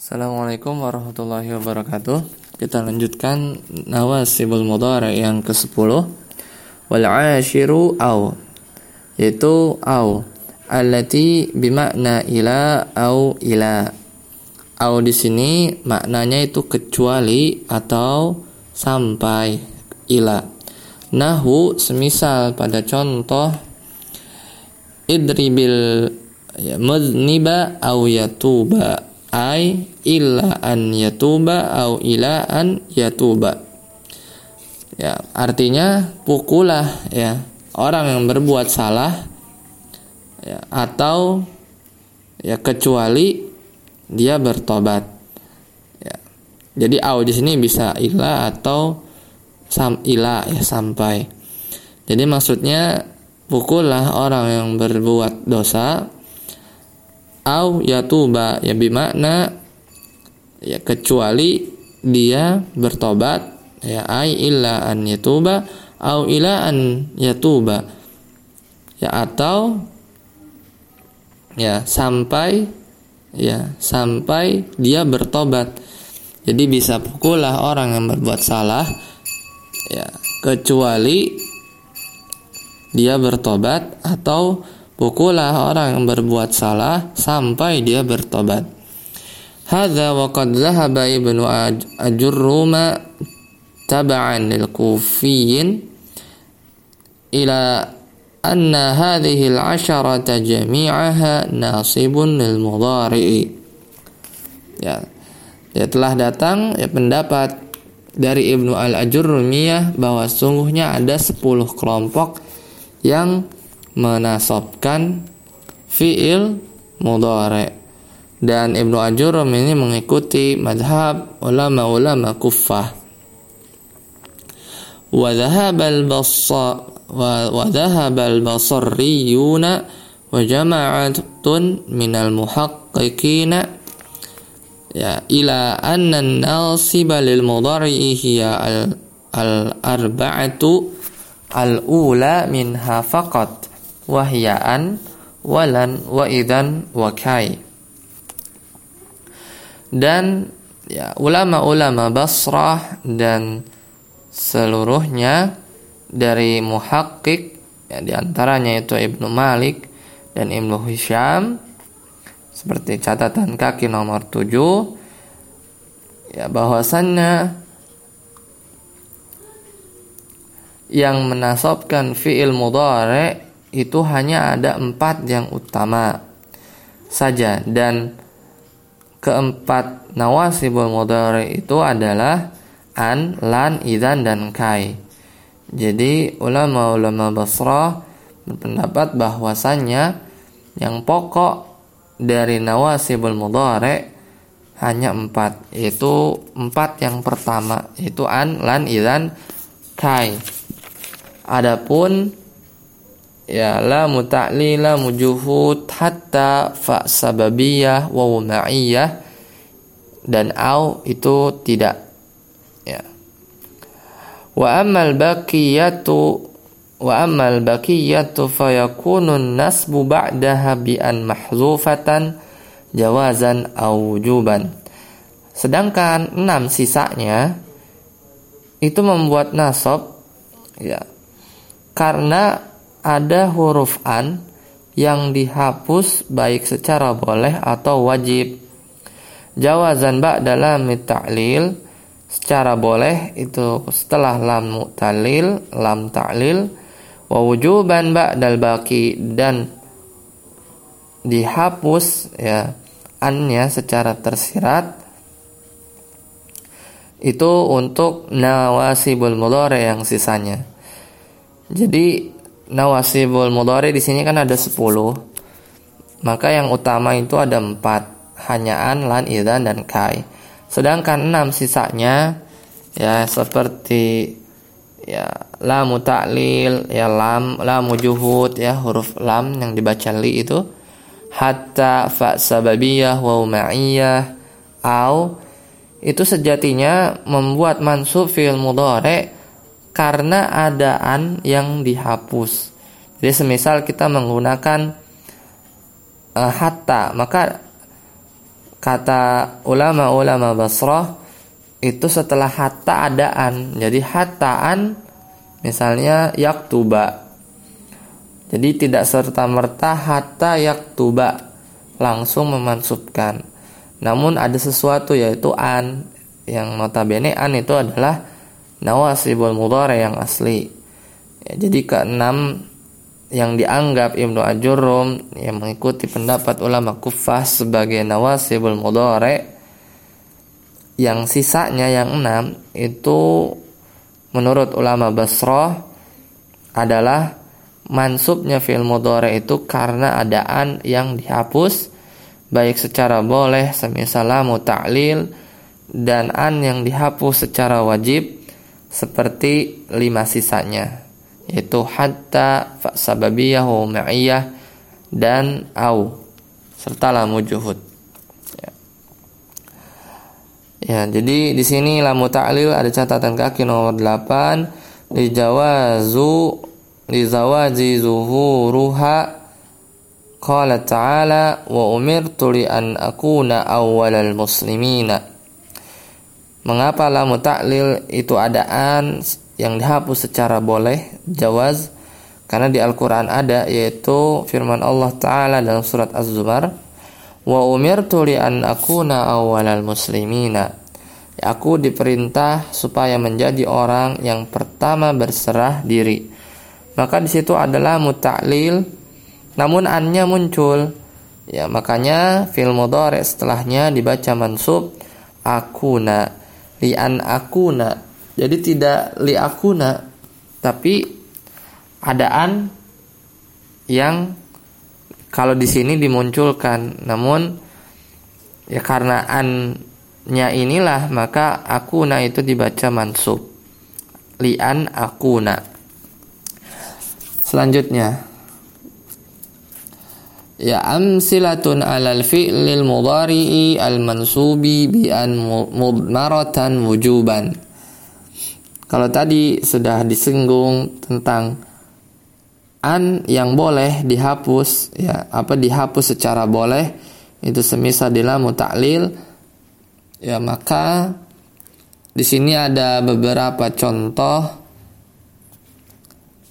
Assalamualaikum warahmatullahi wabarakatuh. Kita lanjutkan nawasibul mudhari yang ke-10. Wal ashiru au yaitu au allati bimakna ila au ila. Au di sini maknanya itu kecuali atau sampai ila. Nahu semisal pada contoh idribil ya, mudniba au yatuba ai illa an yatuba au ila an yatuba. Ya artinya pukulah ya. Orang yang berbuat salah ya atau ya kecuali dia bertobat. Ya. Jadi au di sini bisa ila atau sam ila ya sampai. Jadi maksudnya pukullah orang yang berbuat dosa au yatuba ya bimakna ya kecuali dia bertobat ya ai illa an yatuba au ila an yatuba. Ya atau ya sampai ya sampai dia bertobat. Jadi bisa pukullah orang yang berbuat salah ya kecuali dia bertobat atau Pukullah orang yang berbuat salah sampai dia bertobat. Hadza wa qad dhahaba Ibnu Ajurruma tab'an lil Kufiyin ila anna hadhihi al-'asharata jami'aha nasibun lil mudhari'i. Ya. Ya telah datang ya pendapat dari Ibnu Al-Ajurrumiyah bahwa sungguhnya ada 10 kelompok yang menasabkan fiil mudhari. Dan Ibnu Ajurum ini mengikuti madhab ulama-ulama kuffah. Wa dhahaba al-bassa wa dhahaba al-basriyuna wa jama'atun minal muhaqqiqina. Ya ila anna an-nasiba lil mudhari hiya al-arba'atu al-ula minha faqat wahyaan walan wa idan wa kai dan ya ulama-ulama Basrah dan seluruhnya dari muhakkik ya di antaranya itu Ibnu Malik dan Ibnu Hisham seperti catatan kaki nomor 7 ya bahwasannya yang menasobkan fiil mudhari itu hanya ada empat yang utama saja dan keempat nawasibul mudhari itu adalah an, lan, idan dan kai. Jadi ulama-ulama Basrah berpendapat bahwasannya yang pokok dari nawasibul mudhari hanya empat itu empat yang pertama itu an, lan, idan, kai. Adapun ya la muta'li la mujuhud hatta fa sababiyah wa ma'iyah dan au itu tidak. Ya. Wa ammal baqiyatu wa ammal baqiyatu fayakunu nasbu ba'daha bi an mahzufatan jawazan au wujuban. Sedangkan enam sisanya itu membuat nasab ya karena ada huruf an yang dihapus baik secara boleh atau wajib. Jawazan dalam ta'lil secara boleh itu setelah lam mu'talil, lam ta'lil wa wujuban ba'dal baki dan dihapus ya annya secara tersirat itu untuk nawasibul mudhari yang sisanya. Jadi nawasibul mudhari di sini kan ada 10. Maka yang utama itu ada 4, hanya an, lan, idan dan kai. Sedangkan 6 sisanya ya seperti ya lam ta'lil, ya lam, lam juhud ya huruf lam yang dibaca li itu hatta fa sababiyah wa ma'iyah au itu sejatinya membuat mansub fil mudhari karena adaan yang dihapus. Jadi semisal kita menggunakan uh, hatta, maka kata ulama-ulama Basrah itu setelah hatta adaan. Jadi hataan misalnya yaktuba. Jadi tidak serta merta hatta yaktuba langsung memansubkan. Namun ada sesuatu yaitu an yang notabene an itu adalah nawasibul mudhari yang asli. Ya, jadi keenam yang dianggap Ibnu Ajurum yang mengikuti pendapat ulama Kufah sebagai nawasibul mudhari yang sisanya yang enam itu menurut ulama Basrah adalah mansubnya fil mudhari itu karena adaan yang dihapus baik secara boleh semisal lamu ta'lil dan an yang dihapus secara wajib seperti lima sisanya yaitu hatta sababiyahu ma'iyah dan au serta lamu juhud. Ya. ya, jadi di sini lamu ta'lil ada catatan kaki nomor 8 di jawazu di zawaji zuhuruha qala ta'ala wa umirtu li an akuna awwalal muslimina Mengapa lamu ta'lil itu adaan yang dihapus secara boleh jawaz? Karena di Al-Qur'an ada yaitu firman Allah taala dalam surat Az-Zumar wa umirtu li an akuna awwalal muslimina. Ya, aku diperintah supaya menjadi orang yang pertama berserah diri. Maka di situ adalah mutaklil namun annya muncul. Ya makanya fil mudhari setelahnya dibaca mansub akuna li an akuna. Jadi tidak liakuna tapi adaan yang kalau di sini dimunculkan. Namun ya karena annya inilah maka akuna itu dibaca mansub. Lian akuna. Selanjutnya ya amsilatun alal fi'lil mudhari'i al mansubi bi an mudmaratan wujuban. Kalau tadi sudah disinggung tentang an yang boleh dihapus ya apa dihapus secara boleh itu semisal di lamu taklil ya maka di sini ada beberapa contoh.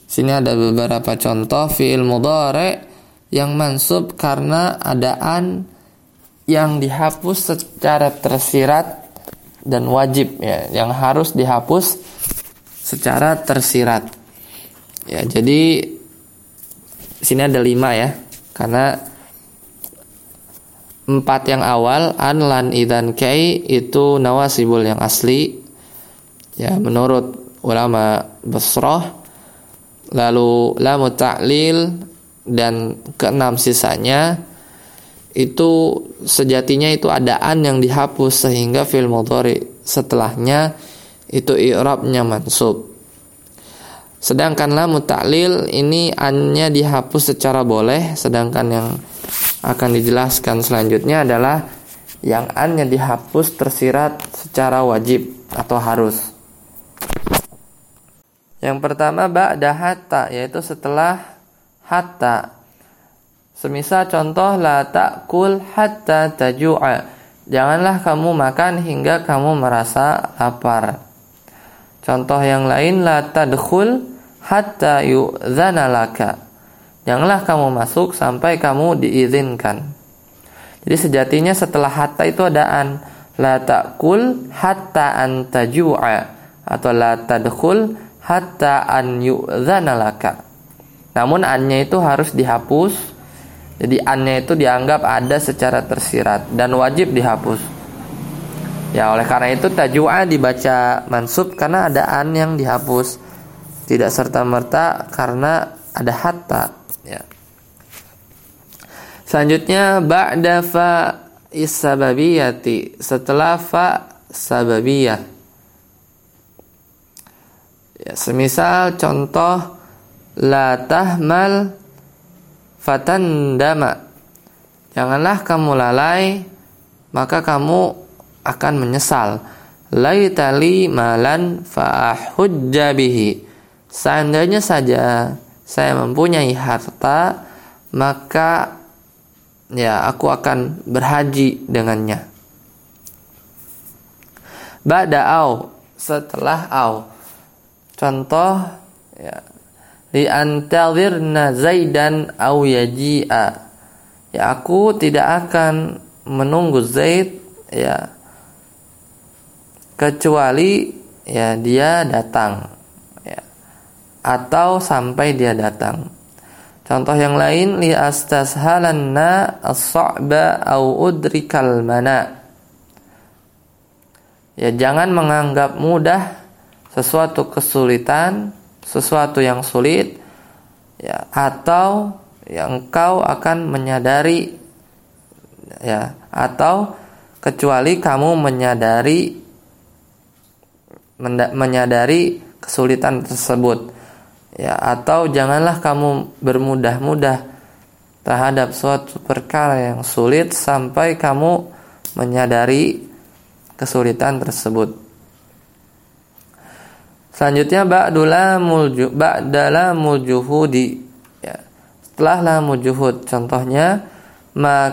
Sini ada beberapa contoh fiil mudhari yang mansub karena ada an yang dihapus secara tersirat dan wajib ya yang harus dihapus secara tersirat. Ya, jadi sini ada lima ya, karena empat yang awal an lan idan kai itu nawasibul yang asli. Ya, menurut ulama Basrah lalu lamu ta'lil dan keenam sisanya itu sejatinya itu adaan yang dihapus sehingga fil mudhari setelahnya itu i'rabnya mansub. Sedangkan lamu ta'lil ini annya dihapus secara boleh, sedangkan yang akan dijelaskan selanjutnya adalah yang annya dihapus tersirat secara wajib atau harus. Yang pertama ba'da hatta yaitu setelah hatta. Semisal contoh la ta'kul hatta taju'a. Janganlah kamu makan hingga kamu merasa lapar. Contoh yang lain la tadkhul hatta yu'dzana laka. Janganlah kamu masuk sampai kamu diizinkan. Jadi sejatinya setelah hatta itu ada an la ta'kul hatta an taju'a atau la tadkhul hatta an yu'dzana laka. Namun annya itu harus dihapus. Jadi annya itu dianggap ada secara tersirat dan wajib dihapus. Ya oleh karena itu tajua dibaca mansub karena ada an yang dihapus tidak serta merta karena ada hatta ya. Selanjutnya ba'da fa isababiyati setelah fa sababiyah. Ya, semisal contoh la tahmal fatandama. Janganlah kamu lalai maka kamu akan menyesal. Laitali malan fa'ahujja bihi. Seandainya saja saya mempunyai harta, maka ya aku akan berhaji dengannya. ba'da au setelah au contoh ya li antadhirna zaidan au yaji'a. Ya aku tidak akan menunggu Zaid ya kecuali ya dia datang ya atau sampai dia datang. Contoh yang lain li astashalanna as-sa'ba au udrikal mana. Ya jangan menganggap mudah sesuatu kesulitan sesuatu yang sulit ya atau yang kau akan menyadari ya atau kecuali kamu menyadari menyadari kesulitan tersebut ya atau janganlah kamu bermudah-mudah terhadap suatu perkara yang sulit sampai kamu menyadari kesulitan tersebut Selanjutnya ba'dula mulju ba'dala muljuhudi. Ya. Setelah lamul juhud contohnya ma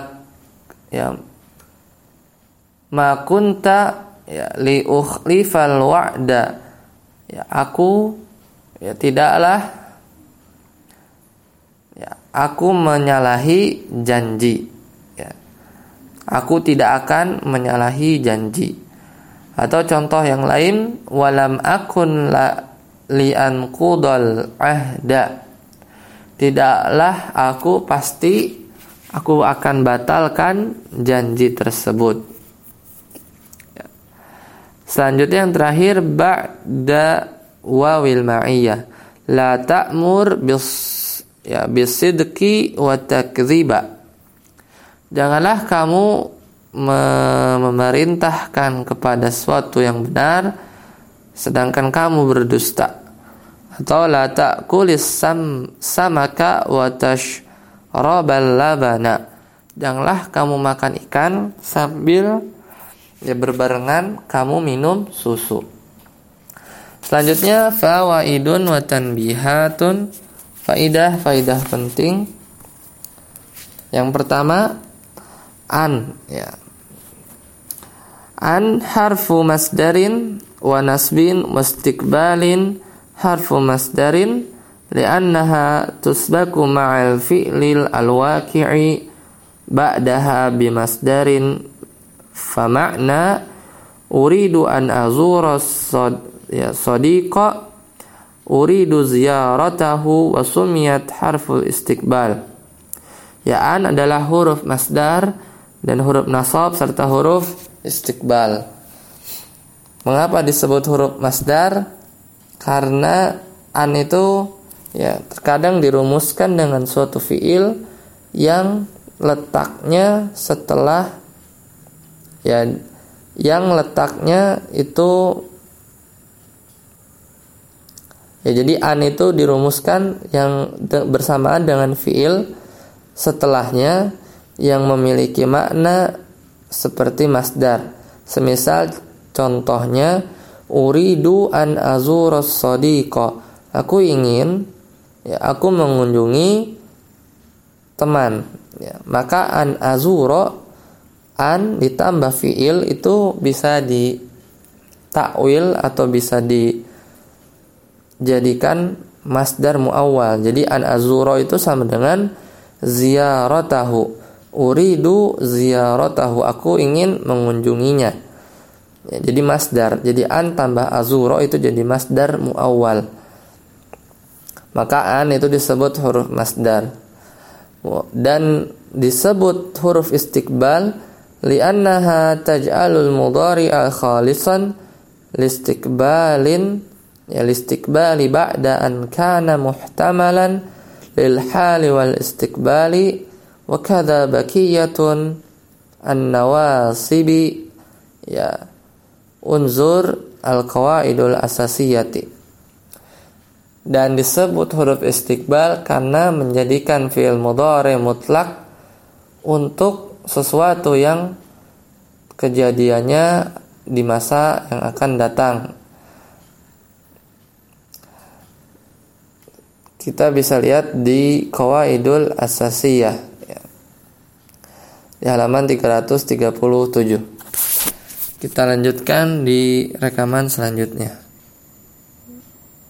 ya ma kunta ya li ukhlifal wa'da. Ya aku ya tidaklah ya aku menyalahi janji. Ya. Aku tidak akan menyalahi janji atau contoh yang lain walam akun la lian kudol ahda. Tidaklah aku pasti aku akan batalkan janji tersebut. Ya. Selanjutnya yang terakhir ba'da wawil ma'iyah la ta'mur bis ya bisidqi wa takdziba. Janganlah kamu memerintahkan kepada sesuatu yang benar sedangkan kamu berdusta. Atau la ta'kulis sam samaka wa tashrabal labana. Janganlah kamu makan ikan sambil ya berbarengan kamu minum susu. Selanjutnya fawaidun wa tanbihatun. Faidah faidah penting. Yang pertama an ya an harfu masdarin wa nasbin wa istiqbalin harfu masdarin li'annaha tusbaku ma'al fi'lil alwaqi'i ba'daha bimasdarin fama'na uridu an azura sod, ya, sadiqa uridu ziyaratahu wa sumiyat harful istiqbal. Ya an adalah huruf masdar dan huruf nasab serta huruf istiqbal. Mengapa disebut huruf masdar? Karena an itu ya terkadang dirumuskan dengan suatu fiil yang letaknya setelah ya yang letaknya itu ya jadi an itu dirumuskan yang bersamaan dengan fiil setelahnya yang memiliki makna seperti masdar. Semisal contohnya uridu an azuras sadiqa. Aku ingin ya aku mengunjungi teman. Ya, maka an azuro an ditambah fiil itu bisa di takwil atau bisa dijadikan masdar muawwal. Jadi an azuro itu sama dengan ziyaratahu uridu ziyaratahu aku ingin mengunjunginya. Ya, jadi masdar jadi an tambah azuro itu jadi masdar muawwal. Maka an itu disebut huruf masdar. Dan disebut huruf istiqbal li'annaha taj'alul mudhari'a khalisan listiqbalin ya listiqbali ba'da an kana muhtamalan lil hali wal istiqbali wakada bakiyatun an-nawasibi ya unzur al-qawaidul asasiyati. Dan disebut huruf istiqbal karena menjadikan fi'il mudhari mutlak untuk sesuatu yang kejadiannya di masa yang akan datang. Kita bisa lihat di Qawaidul Asasiyah di halaman 337. Kita lanjutkan di rekaman selanjutnya.